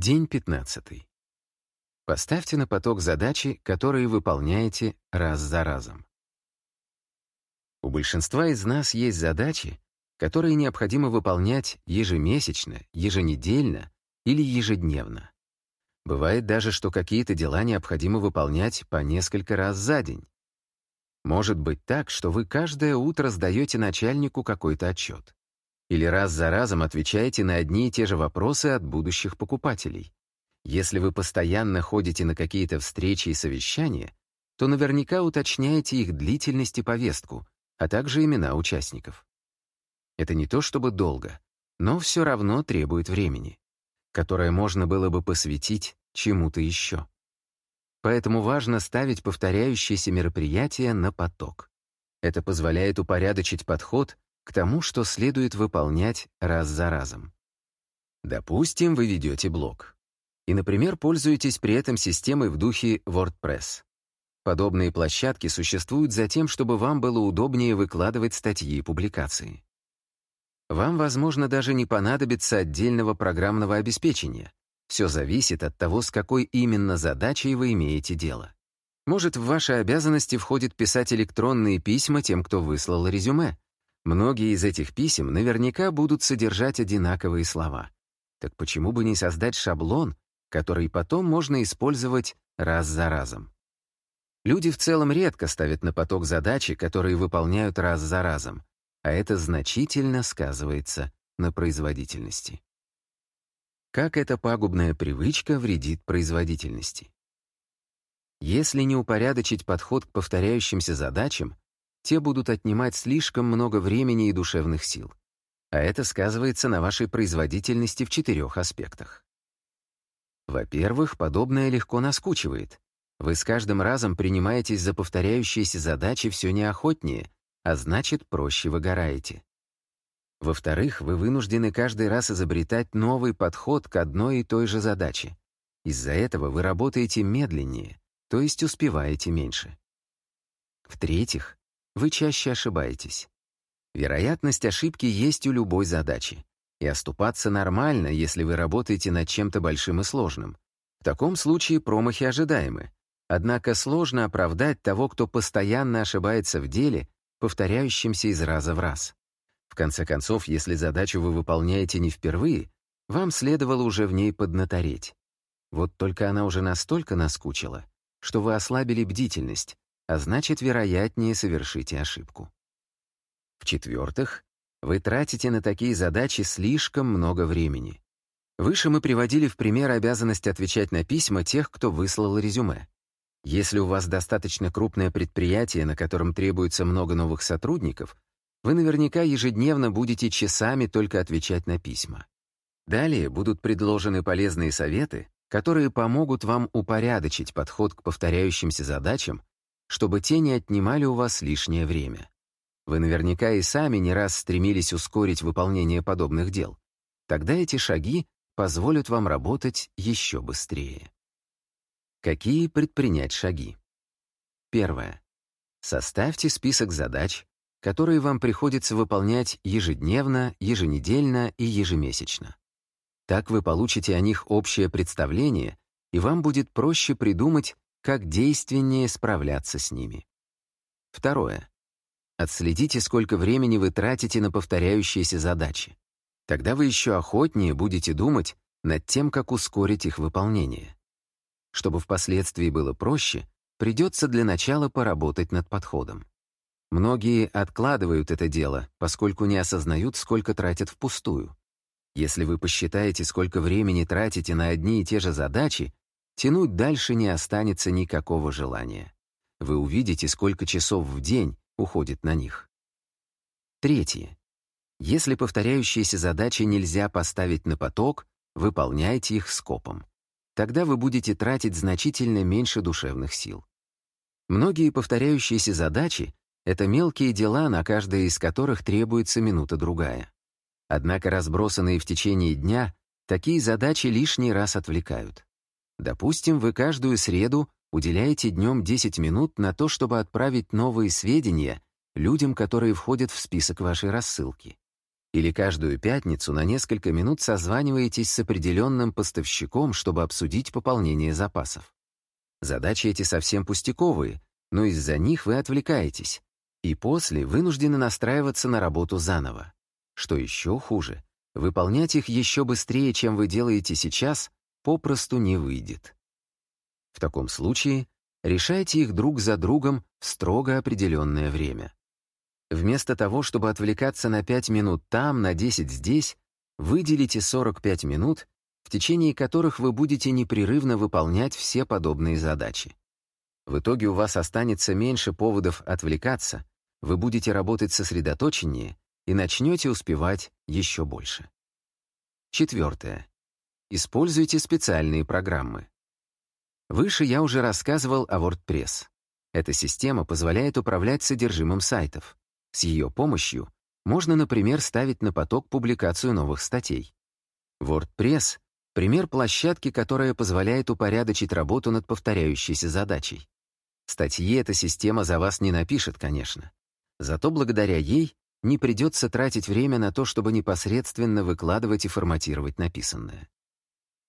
День 15. Поставьте на поток задачи, которые выполняете раз за разом. У большинства из нас есть задачи, которые необходимо выполнять ежемесячно, еженедельно или ежедневно. Бывает даже, что какие-то дела необходимо выполнять по несколько раз за день. Может быть так, что вы каждое утро сдаете начальнику какой-то отчет. Или раз за разом отвечаете на одни и те же вопросы от будущих покупателей. Если вы постоянно ходите на какие-то встречи и совещания, то наверняка уточняете их длительность и повестку, а также имена участников. Это не то чтобы долго, но все равно требует времени, которое можно было бы посвятить чему-то еще. Поэтому важно ставить повторяющиеся мероприятия на поток. Это позволяет упорядочить подход к тому, что следует выполнять раз за разом. Допустим, вы ведете блог. И, например, пользуетесь при этом системой в духе WordPress. Подобные площадки существуют за тем, чтобы вам было удобнее выкладывать статьи и публикации. Вам, возможно, даже не понадобится отдельного программного обеспечения. Все зависит от того, с какой именно задачей вы имеете дело. Может, в ваши обязанности входит писать электронные письма тем, кто выслал резюме. Многие из этих писем наверняка будут содержать одинаковые слова. Так почему бы не создать шаблон, который потом можно использовать раз за разом? Люди в целом редко ставят на поток задачи, которые выполняют раз за разом, а это значительно сказывается на производительности. Как эта пагубная привычка вредит производительности? Если не упорядочить подход к повторяющимся задачам, те будут отнимать слишком много времени и душевных сил. А это сказывается на вашей производительности в четырех аспектах. Во-первых, подобное легко наскучивает. Вы с каждым разом принимаетесь за повторяющиеся задачи все неохотнее, а значит, проще выгораете. Во-вторых, вы вынуждены каждый раз изобретать новый подход к одной и той же задаче. Из-за этого вы работаете медленнее, то есть успеваете меньше. В-третьих, вы чаще ошибаетесь. Вероятность ошибки есть у любой задачи. И оступаться нормально, если вы работаете над чем-то большим и сложным. В таком случае промахи ожидаемы. Однако сложно оправдать того, кто постоянно ошибается в деле, повторяющемся из раза в раз. В конце концов, если задачу вы выполняете не впервые, вам следовало уже в ней поднатореть. Вот только она уже настолько наскучила, что вы ослабили бдительность, а значит, вероятнее совершите ошибку. В-четвертых, вы тратите на такие задачи слишком много времени. Выше мы приводили в пример обязанность отвечать на письма тех, кто выслал резюме. Если у вас достаточно крупное предприятие, на котором требуется много новых сотрудников, вы наверняка ежедневно будете часами только отвечать на письма. Далее будут предложены полезные советы, которые помогут вам упорядочить подход к повторяющимся задачам, чтобы те не отнимали у вас лишнее время. Вы наверняка и сами не раз стремились ускорить выполнение подобных дел. Тогда эти шаги позволят вам работать еще быстрее. Какие предпринять шаги? Первое. Составьте список задач, которые вам приходится выполнять ежедневно, еженедельно и ежемесячно. Так вы получите о них общее представление, и вам будет проще придумать, как действеннее справляться с ними. Второе. Отследите, сколько времени вы тратите на повторяющиеся задачи. Тогда вы еще охотнее будете думать над тем, как ускорить их выполнение. Чтобы впоследствии было проще, придется для начала поработать над подходом. Многие откладывают это дело, поскольку не осознают, сколько тратят впустую. Если вы посчитаете, сколько времени тратите на одни и те же задачи, тянуть дальше не останется никакого желания. Вы увидите, сколько часов в день уходит на них. Третье. Если повторяющиеся задачи нельзя поставить на поток, выполняйте их скопом. Тогда вы будете тратить значительно меньше душевных сил. Многие повторяющиеся задачи это мелкие дела, на каждое из которых требуется минута-другая. Однако разбросанные в течение дня, такие задачи лишний раз отвлекают. Допустим, вы каждую среду уделяете днем 10 минут на то, чтобы отправить новые сведения людям, которые входят в список вашей рассылки. Или каждую пятницу на несколько минут созваниваетесь с определенным поставщиком, чтобы обсудить пополнение запасов. Задачи эти совсем пустяковые, но из-за них вы отвлекаетесь, и после вынуждены настраиваться на работу заново. Что еще хуже, выполнять их еще быстрее, чем вы делаете сейчас, попросту не выйдет. В таком случае решайте их друг за другом в строго определенное время. Вместо того, чтобы отвлекаться на 5 минут там, на 10 здесь, выделите 45 минут, в течение которых вы будете непрерывно выполнять все подобные задачи. В итоге у вас останется меньше поводов отвлекаться, вы будете работать сосредоточеннее и начнете успевать еще больше. Четвертое. Используйте специальные программы. Выше я уже рассказывал о WordPress. Эта система позволяет управлять содержимым сайтов. С ее помощью можно, например, ставить на поток публикацию новых статей. WordPress — пример площадки, которая позволяет упорядочить работу над повторяющейся задачей. Статьи эта система за вас не напишет, конечно. Зато благодаря ей не придется тратить время на то, чтобы непосредственно выкладывать и форматировать написанное.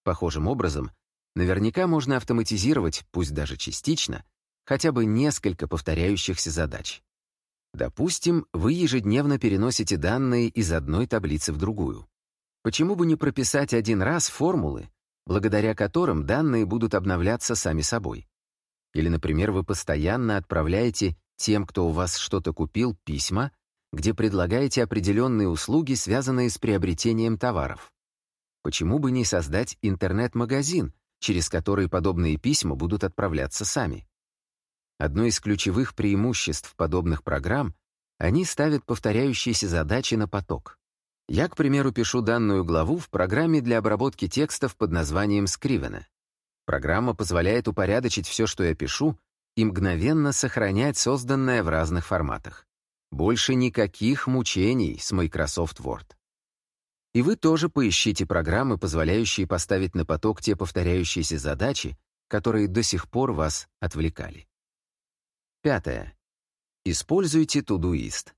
Похожим образом, наверняка можно автоматизировать, пусть даже частично, хотя бы несколько повторяющихся задач. Допустим, вы ежедневно переносите данные из одной таблицы в другую. Почему бы не прописать один раз формулы, благодаря которым данные будут обновляться сами собой? Или, например, вы постоянно отправляете тем, кто у вас что-то купил, письма, где предлагаете определенные услуги, связанные с приобретением товаров. Почему бы не создать интернет-магазин, через который подобные письма будут отправляться сами? Одно из ключевых преимуществ подобных программ — они ставят повторяющиеся задачи на поток. Я, к примеру, пишу данную главу в программе для обработки текстов под названием Scrivener. Программа позволяет упорядочить все, что я пишу, и мгновенно сохранять созданное в разных форматах. Больше никаких мучений с Microsoft Word. И вы тоже поищите программы, позволяющие поставить на поток те повторяющиеся задачи, которые до сих пор вас отвлекали. Пятое. Используйте Todoist.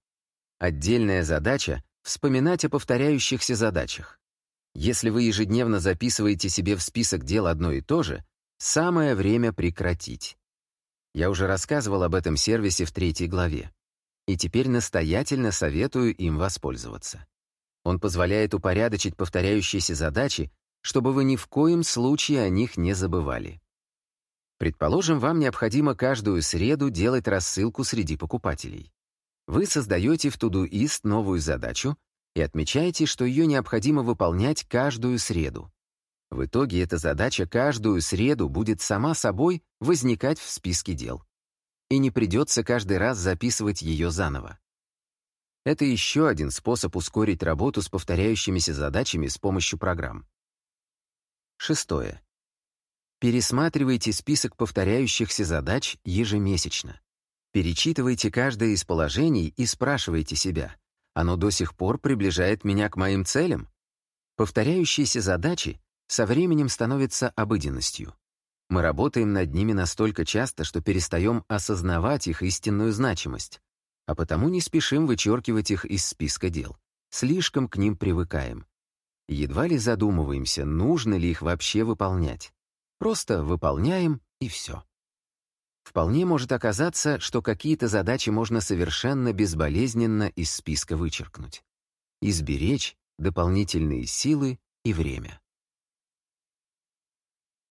Отдельная задача — вспоминать о повторяющихся задачах. Если вы ежедневно записываете себе в список дел одно и то же, самое время прекратить. Я уже рассказывал об этом сервисе в третьей главе. И теперь настоятельно советую им воспользоваться. Он позволяет упорядочить повторяющиеся задачи, чтобы вы ни в коем случае о них не забывали. Предположим, вам необходимо каждую среду делать рассылку среди покупателей. Вы создаете в Todoist новую задачу и отмечаете, что ее необходимо выполнять каждую среду. В итоге эта задача каждую среду будет сама собой возникать в списке дел. И не придется каждый раз записывать ее заново. Это еще один способ ускорить работу с повторяющимися задачами с помощью программ. Шестое. Пересматривайте список повторяющихся задач ежемесячно. Перечитывайте каждое из положений и спрашивайте себя, оно до сих пор приближает меня к моим целям? Повторяющиеся задачи со временем становятся обыденностью. Мы работаем над ними настолько часто, что перестаем осознавать их истинную значимость, а потому не спешим вычеркивать их из списка дел. Слишком к ним привыкаем. Едва ли задумываемся, нужно ли их вообще выполнять. Просто выполняем, и все. Вполне может оказаться, что какие-то задачи можно совершенно безболезненно из списка вычеркнуть. Изберечь дополнительные силы и время.